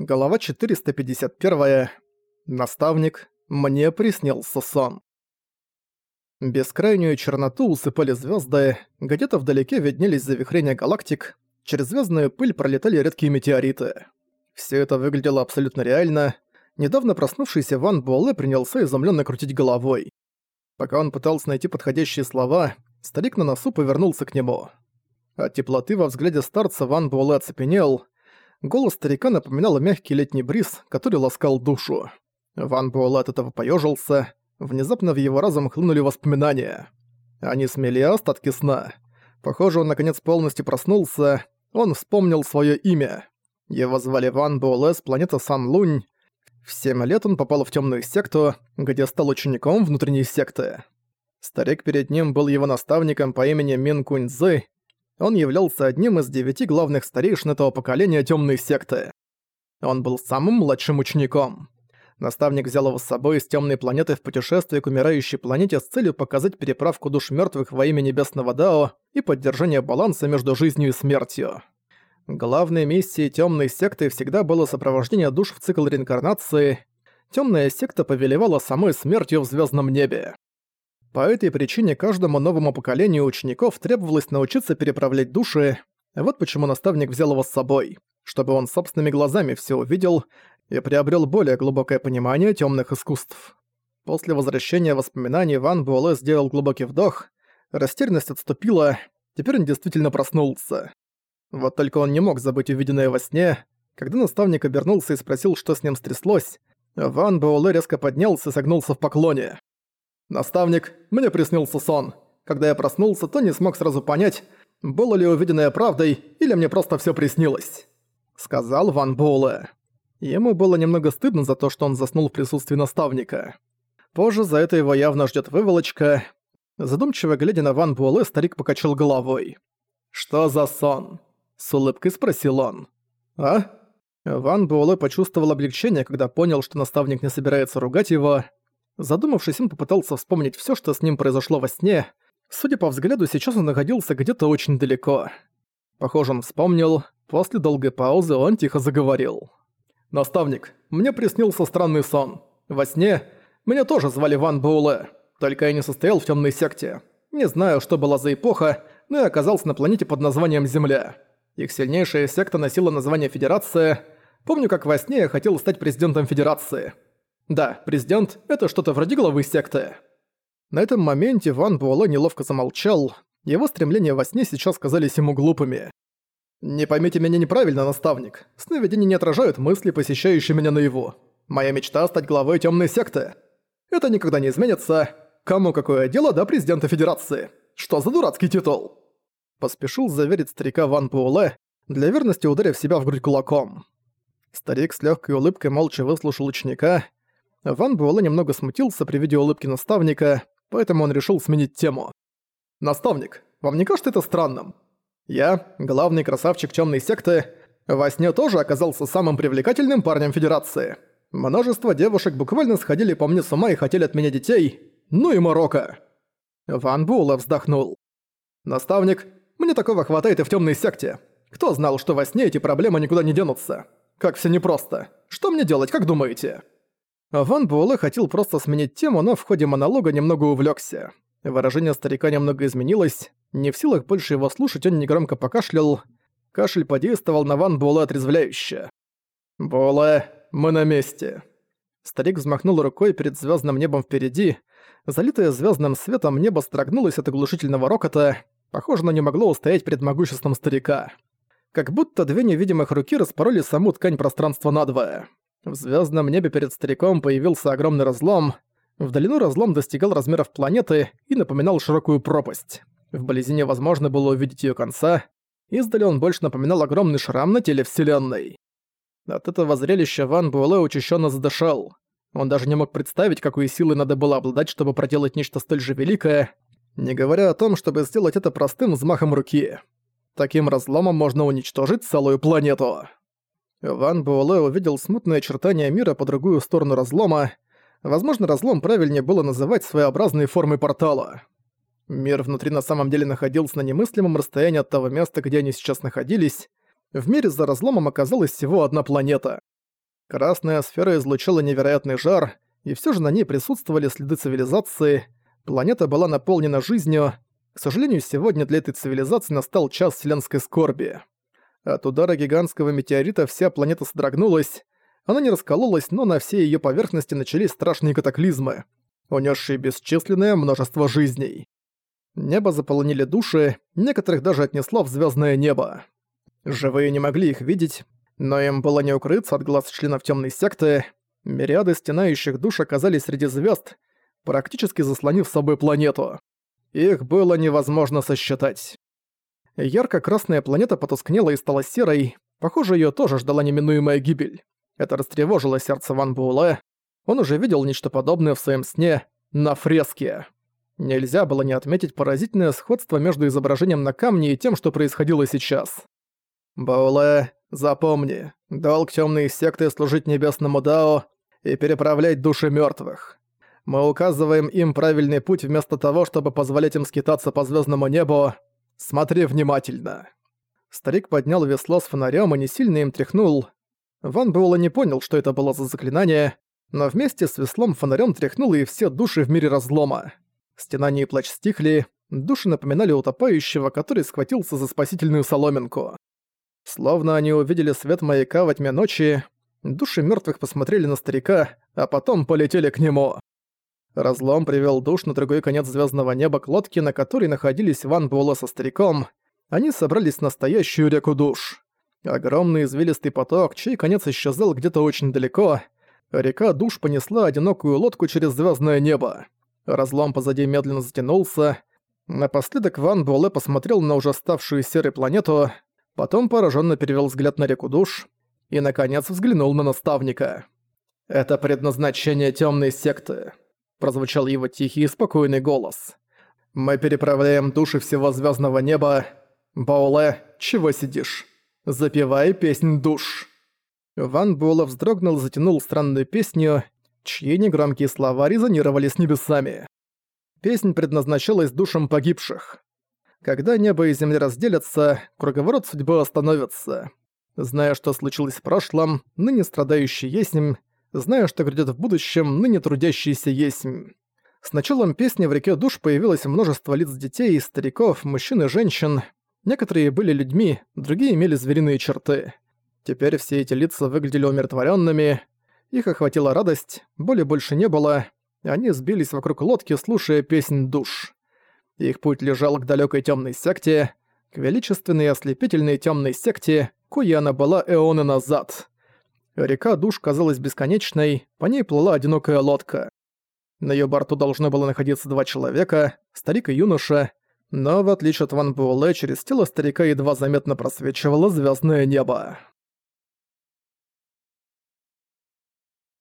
Голова 451. Наставник. Мне приснился сон. Бескрайнюю черноту усыпали звезды, где-то вдалеке виднелись завихрения галактик, через звездную пыль пролетали редкие метеориты. Все это выглядело абсолютно реально. Недавно проснувшийся Ван Буэлэ принялся изумленно крутить головой. Пока он пытался найти подходящие слова, старик на носу повернулся к нему. От теплоты во взгляде старца Ван Буэлэ оцепенел. Голос старика напоминал мягкий летний бриз, который ласкал душу. Ван Буэлэ от этого поёжился. Внезапно в его разум хлынули воспоминания. Они смели остатки сна. Похоже, он наконец полностью проснулся. Он вспомнил своё имя. Его звали Ван Буэлэ с планеты Сан-Лунь. В семь лет он попал в тёмную секту, где стал учеником внутренней секты. Старик перед ним был его наставником по имени Мин Кунь Цзы, он являлся одним из девяти главных старейшин этого поколения темной секты. Он был самым младшим учеником. Наставник взял его с собой с темной планеты в путешествие к умирающей планете с целью показать переправку душ мертвых во имя Небесного Дао и поддержание баланса между жизнью и смертью. Главной миссией темной секты всегда было сопровождение душ в цикл реинкарнации. Темная секта повелевала самой смертью в звездном небе. По этой причине каждому новому поколению учеников требовалось научиться переправлять души, вот почему наставник взял его с собой, чтобы он собственными глазами все увидел и приобрел более глубокое понимание темных искусств. После возвращения воспоминаний Ван Буэлэ сделал глубокий вдох, растерянность отступила, теперь он действительно проснулся. Вот только он не мог забыть увиденное во сне. Когда наставник обернулся и спросил, что с ним стряслось, Ван Буэлэ резко поднялся и согнулся в поклоне. «Наставник, мне приснился сон. Когда я проснулся, то не смог сразу понять, было ли увиденное правдой или мне просто всё приснилось», — сказал Ван Боуле. Ему было немного стыдно за то, что он заснул в присутствии наставника. Позже за это его явно ждёт выволочка. Задумчиво глядя на Ван Буэлэ, старик покачал головой. «Что за сон?» — с улыбкой спросил он. «А?» Ван Буэлэ почувствовал облегчение, когда понял, что наставник не собирается ругать его, Задумавшись, он попытался вспомнить всё, что с ним произошло во сне. Судя по взгляду, сейчас он находился где-то очень далеко. Похоже, он вспомнил. После долгой паузы он тихо заговорил. «Наставник, мне приснился странный сон. Во сне меня тоже звали Ван Боуле, только я не состоял в тёмной секте. Не знаю, что была за эпоха, но я оказался на планете под названием Земля. Их сильнейшая секта носила название Федерация. Помню, как во сне я хотел стать президентом Федерации». Да, президент — это что-то вроде главы секты. На этом моменте Ван Буэлэ неловко замолчал. Его стремления во сне сейчас казались ему глупыми. «Не поймите меня неправильно, наставник. Сновидения не отражают мысли, посещающие меня наяву. Моя мечта — стать главой темной секты. Это никогда не изменится. Кому какое дело до президента Федерации? Что за дурацкий титул?» Поспешил заверить старика Ван Буэлэ, для верности ударив себя в грудь кулаком. Старик с легкой улыбкой молча выслушал ученика, Ван Буэлэ немного смутился при виде улыбки наставника, поэтому он решил сменить тему. «Наставник, вам не кажется это странным? Я, главный красавчик темной секты, во сне тоже оказался самым привлекательным парнем Федерации. Множество девушек буквально сходили по мне с ума и хотели от меня детей. Ну и Марокко». Ван Буэлэ вздохнул. «Наставник, мне такого хватает и в темной секте. Кто знал, что во сне эти проблемы никуда не денутся? Как все непросто. Что мне делать, как думаете?» Ван Буэлэ хотел просто сменить тему, но в ходе монолога немного увлёкся. Выражение старика немного изменилось. Не в силах больше его слушать, он негромко покашлял. Кашель подействовал на Ван Буэлэ отрезвляюще. «Буэлэ, мы на месте». Старик взмахнул рукой перед звёздным небом впереди. Залитое звёздным светом небо строгнулось от оглушительного рокота. Похоже, оно не могло устоять перед могуществом старика. Как будто две невидимых руки распороли саму ткань пространства надвое. В звездном небе перед стариком появился огромный разлом. В долину разлом достигал размеров планеты и напоминал широкую пропасть. Вблизи невозможно было увидеть ее конца. Издали он больше напоминал огромный шрам на теле Вселенной. От этого зрелища Ван Буэлэ учащенно задышал. Он даже не мог представить, какой силой надо было обладать, чтобы проделать нечто столь же великое, не говоря о том, чтобы сделать это простым взмахом руки. Таким разломом можно уничтожить целую планету. Ван Буэлэ увидел смутные очертания мира по другую сторону разлома. Возможно, разлом правильнее было называть своеобразной формой портала. Мир внутри на самом деле находился на немыслимом расстоянии от того места, где они сейчас находились. В мире за разломом оказалась всего одна планета. Красная сфера излучала невероятный жар, и все же на ней присутствовали следы цивилизации. Планета была наполнена жизнью. К сожалению, сегодня для этой цивилизации настал час вселенской скорби. От удара гигантского метеорита вся планета содрогнулась. Она не раскололась, но на всей ее поверхности начались страшные катаклизмы, унесшие бесчисленное множество жизней. Небо заполонили души, некоторых даже отнесло в звездное небо. Живые не могли их видеть, но им было не укрыться от глаз членов темной секты. Мириады стенающих душ оказались среди звезд, практически заслонив собой планету. Их было невозможно сосчитать. Ярко-красная планета потускнела и стала серой. Похоже, ее тоже ждала неминуемая гибель. Это растревожило сердце Ван Буэлэ. Он уже видел нечто подобное в своем сне на фреске. Нельзя было не отметить поразительное сходство между изображением на камне и тем, что происходило сейчас. «Бауле, запомни, долг темной секты служить небесному Дао и переправлять души мертвых. Мы указываем им правильный путь вместо того, чтобы позволять им скитаться по звездному небу. Смотри внимательно». Старик поднял весло с фонарем и не сильно им тряхнул. Ван Буэлла не понял, что это было за заклинание, но вместе с веслом фонарем тряхнуло и все души в мире разлома. Стенание и плач стихли, души напоминали утопающего, который схватился за спасительную соломинку. Словно они увидели свет маяка во тьме ночи, души мертвых посмотрели на старика, а потом полетели к нему. Разлом привел душ на другой конец звездного неба к лодке, на которой находились Ван Буэлэ со стариком. Они собрались в настоящую реку душ. Огромный извилистый поток, чей конец исчезал где-то очень далеко. Река душ понесла одинокую лодку через звездное небо. Разлом позади медленно затянулся. Напоследок Ван Буэлэ посмотрел на уже ставшую серой планету, потом пораженно перевел взгляд на реку душ и, наконец, взглянул на наставника. «Это предназначение темной секты», — прозвучал его тихий и спокойный голос. «Мы переправляем души всего звездного неба. Бауле, чего сидишь? Запевай песнь душ». Ван Буэлэ вздрогнул, затянул странную песню, чьи негромкие слова резонировали с небесами. Песнь предназначалась душам погибших. Когда небо и земля разделятся, круговорот судьбы остановится. Зная, что случилось в прошлом, ныне страдающий есмь, зная, что грядет в будущем, ныне трудящийся есмь. С началом песни в реке душ появилось множество лиц детей, стариков, мужчин и женщин. Некоторые были людьми, другие имели звериные черты. Теперь все эти лица выглядели умиротворенными, их охватила радость, боли больше не было, они сбились вокруг лодки, слушая песнь душ. Их путь лежал к далекой темной секте, к величественной и ослепительной темной секте, куя она была эоны назад. Река душ казалась бесконечной, по ней плыла одинокая лодка. На ее борту должно было находиться два человека, старик и юноша, но в отличие от Ван Буэлэ, через тело старика едва заметно просвечивало звездное небо.